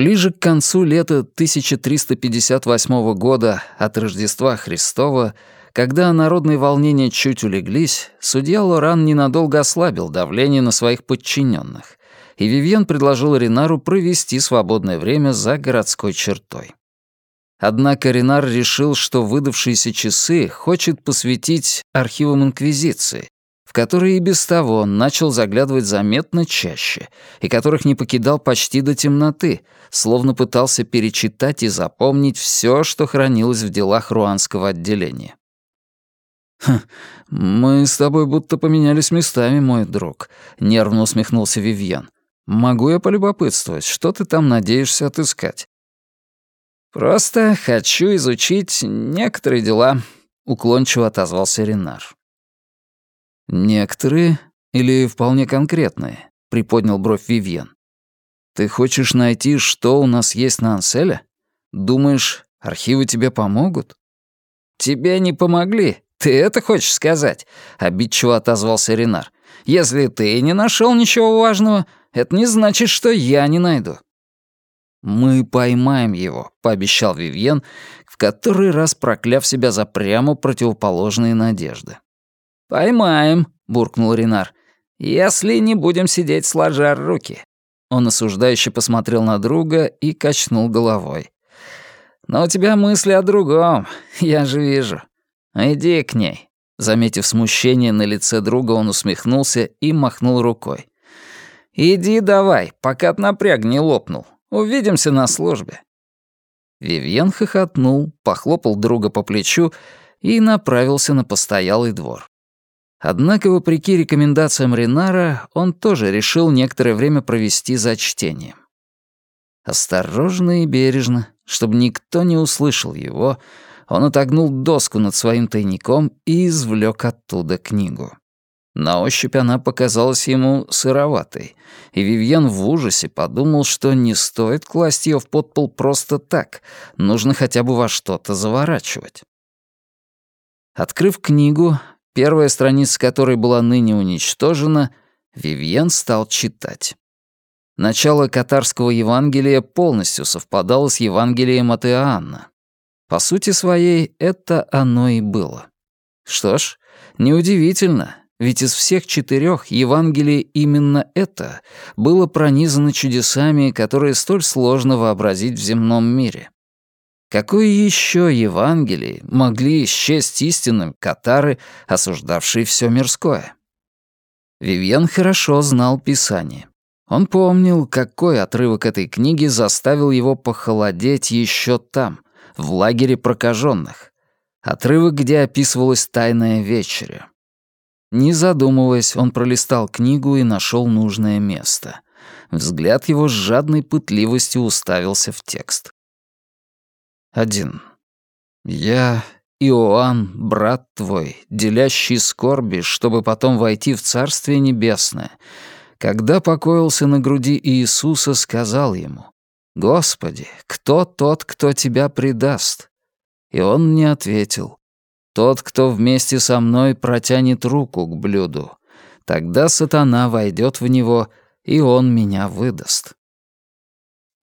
Ближе к концу лета 1358 года от Рождества Христова, когда народные волнения чуть улеглись, судья Лоран ненадолго ослабил давление на своих подчиненных, и Вивьен предложил Ренару провести свободное время за городской чертой. Однако Ренар решил, что выдавшиеся часы хочет посвятить архивам Инквизиции, в которые и без того он начал заглядывать заметно чаще, и которых не покидал почти до темноты, словно пытался перечитать и запомнить все, что хранилось в делах руанского отделения. «Хм, «Мы с тобой будто поменялись местами, мой друг», — нервно усмехнулся Вивьен. «Могу я полюбопытствовать, что ты там надеешься отыскать?» «Просто хочу изучить некоторые дела», — уклончиво отозвался Ренар. «Некоторые или вполне конкретные?» — приподнял бровь Вивьен. «Ты хочешь найти, что у нас есть на Анселе? Думаешь, архивы тебе помогут?» «Тебе не помогли. Ты это хочешь сказать?» — обидчиво отозвался Ренар. «Если ты не нашел ничего важного, это не значит, что я не найду». «Мы поймаем его», — пообещал Вивьен, в который раз прокляв себя за прямо противоположные надежды. «Поймаем», — буркнул Ренар. «Если не будем сидеть сложа руки». Он осуждающе посмотрел на друга и качнул головой. «Но у тебя мысли о другом, я же вижу. Иди к ней». Заметив смущение на лице друга, он усмехнулся и махнул рукой. «Иди давай, пока напряг не лопнул. Увидимся на службе». Вивьен хохотнул, похлопал друга по плечу и направился на постоялый двор. Однако, вопреки рекомендациям Ренара, он тоже решил некоторое время провести за чтением. Осторожно и бережно, чтобы никто не услышал его, он отогнул доску над своим тайником и извлек оттуда книгу. На ощупь она показалась ему сыроватой, и Вивьен в ужасе подумал, что не стоит класть ее в подпол просто так, нужно хотя бы во что-то заворачивать. Открыв книгу, первая страница которой была ныне уничтожена, Вивьен стал читать. Начало катарского Евангелия полностью совпадало с Евангелием от Иоанна. По сути своей, это оно и было. Что ж, неудивительно, ведь из всех четырех Евангелий именно это было пронизано чудесами, которые столь сложно вообразить в земном мире. Какое еще Евангелие могли исчесть истинным катары, осуждавшие все мирское? Вивьен хорошо знал Писание. Он помнил, какой отрывок этой книги заставил его похолодеть еще там, в лагере прокаженных. Отрывок, где описывалась тайная вечеря. Не задумываясь, он пролистал книгу и нашел нужное место. Взгляд его с жадной пытливостью уставился в текст. Один. Я, Иоанн, брат твой, делящий скорби, чтобы потом войти в Царствие Небесное, когда покоился на груди Иисуса, сказал ему, «Господи, кто тот, кто тебя предаст?» И он мне ответил, «Тот, кто вместе со мной протянет руку к блюду, тогда сатана войдет в него, и он меня выдаст».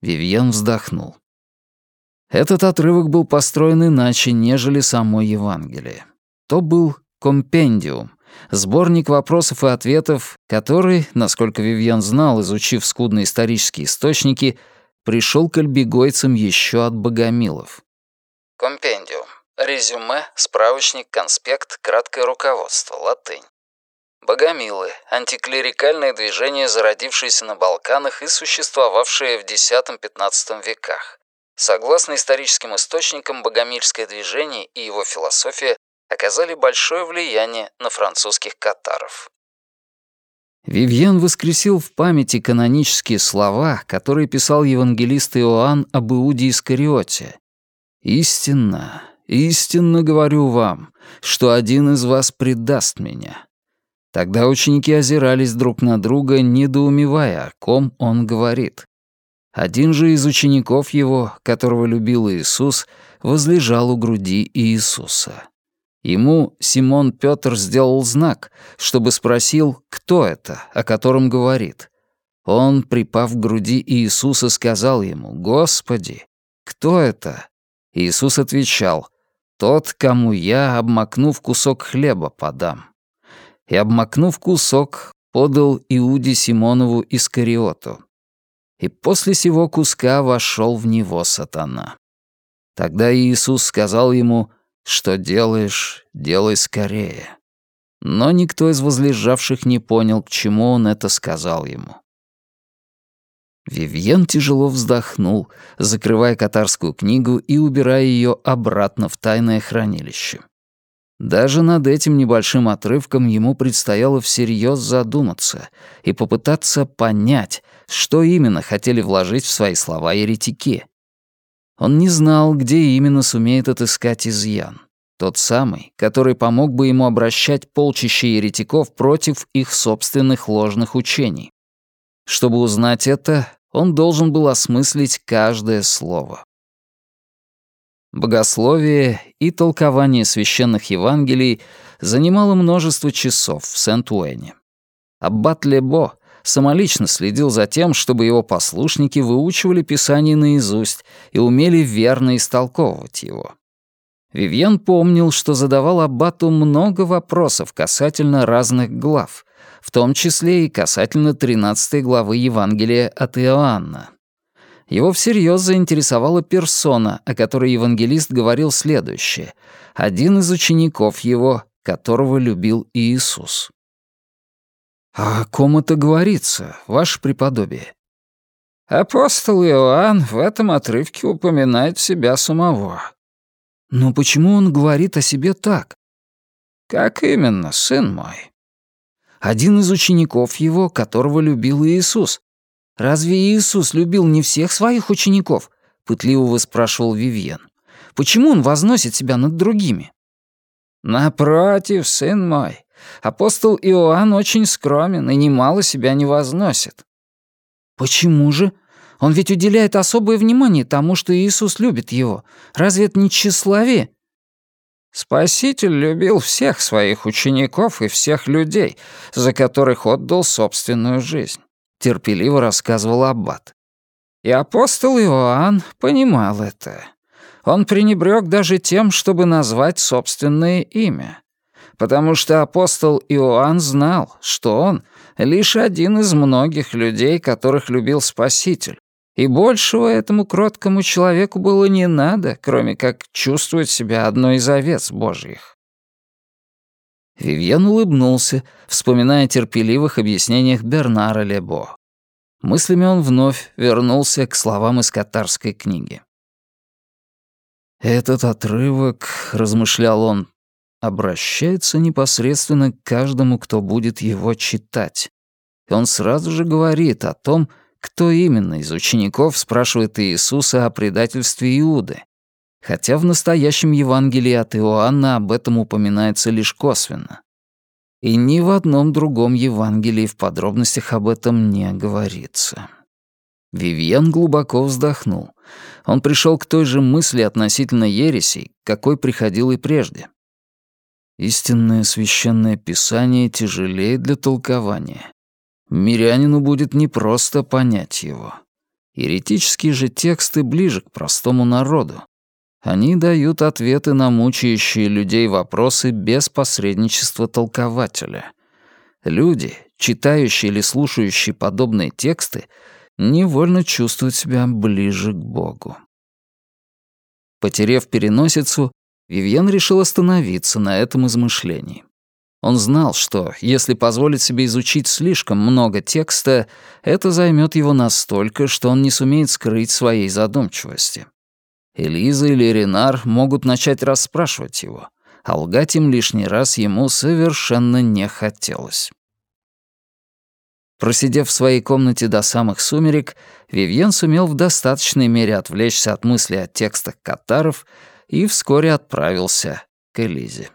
Вивьен вздохнул. Этот отрывок был построен иначе, нежели само Евангелие. То был компендиум, сборник вопросов и ответов, который, насколько Вивьен знал, изучив скудные исторические источники, пришел к альбегойцам еще от богомилов. Компендиум. Резюме, справочник, конспект, краткое руководство, латынь. Богомилы — антиклерикальное движение, зародившееся на Балканах и существовавшее в X-XV веках. Согласно историческим источникам, богомильское движение и его философия оказали большое влияние на французских катаров. Вивьен воскресил в памяти канонические слова, которые писал евангелист Иоанн об Иуде Искариоте. «Истинно, истинно говорю вам, что один из вас предаст меня». Тогда ученики озирались друг на друга, недоумевая, о ком он говорит. Один же из учеников его, которого любил Иисус, возлежал у груди Иисуса. Ему Симон Петр сделал знак, чтобы спросил, кто это, о котором говорит. Он, припав к груди Иисуса, сказал ему, «Господи, кто это?» Иисус отвечал, «Тот, кому я, обмакнув кусок хлеба, подам». И, обмакнув кусок, подал Иуде Симонову Искариоту. И после сего куска вошел в него сатана. Тогда Иисус сказал ему, «Что делаешь, делай скорее». Но никто из возлежавших не понял, к чему он это сказал ему. Вивьен тяжело вздохнул, закрывая катарскую книгу и убирая ее обратно в тайное хранилище. Даже над этим небольшим отрывком ему предстояло всерьез задуматься и попытаться понять, что именно хотели вложить в свои слова еретики. Он не знал, где именно сумеет отыскать изъян. Тот самый, который помог бы ему обращать полчища еретиков против их собственных ложных учений. Чтобы узнать это, он должен был осмыслить каждое слово. Богословие и толкование священных Евангелий занимало множество часов в Сент-Уэне. Аббат Лебо самолично следил за тем, чтобы его послушники выучивали Писание наизусть и умели верно истолковывать его. Вивьен помнил, что задавал Аббату много вопросов касательно разных глав, в том числе и касательно 13 главы Евангелия от Иоанна. Его всерьез заинтересовала персона, о которой евангелист говорил следующее. Один из учеников его, которого любил Иисус. «А «О ком это говорится, ваше преподобие?» Апостол Иоанн в этом отрывке упоминает себя самого. Но почему он говорит о себе так? Как именно, сын мой? один из учеников его, которого любил Иисус. «Разве Иисус любил не всех своих учеников?» — пытливо выспрашивал Вивьен. «Почему он возносит себя над другими?» «Напротив, сын мой, апостол Иоанн очень скромен и немало себя не возносит». «Почему же? Он ведь уделяет особое внимание тому, что Иисус любит его. Разве это не тщеславие?» Спаситель любил всех своих учеников и всех людей, за которых отдал собственную жизнь», — терпеливо рассказывал Аббат. И апостол Иоанн понимал это. Он пренебрег даже тем, чтобы назвать собственное имя. Потому что апостол Иоанн знал, что он — лишь один из многих людей, которых любил Спаситель, и большего этому кроткому человеку было не надо, кроме как чувствовать себя одной из овец божьих. Вивьен улыбнулся, вспоминая о терпеливых объяснениях Бернара Лебо. Мыслями он вновь вернулся к словам из катарской книги. «Этот отрывок, — размышлял он, — обращается непосредственно к каждому, кто будет его читать. И он сразу же говорит о том, кто именно из учеников спрашивает Иисуса о предательстве Иуды, хотя в настоящем Евангелии от Иоанна об этом упоминается лишь косвенно. И ни в одном другом Евангелии в подробностях об этом не говорится. Вивьен глубоко вздохнул. Он пришел к той же мысли относительно ересей, какой приходил и прежде. Истинное священное писание тяжелее для толкования. Мирянину будет непросто понять его. Еретические же тексты ближе к простому народу. Они дают ответы на мучающие людей вопросы без посредничества толкователя. Люди, читающие или слушающие подобные тексты, невольно чувствуют себя ближе к Богу. Потерев переносицу, Вивьен решил остановиться на этом измышлении. Он знал, что, если позволить себе изучить слишком много текста, это займет его настолько, что он не сумеет скрыть своей задумчивости. Элиза или Ренар могут начать расспрашивать его, а лгать им лишний раз ему совершенно не хотелось. Просидев в своей комнате до самых сумерек, Вивьен сумел в достаточной мере отвлечься от мыслей о текстах катаров и вскоре отправился к Элизе.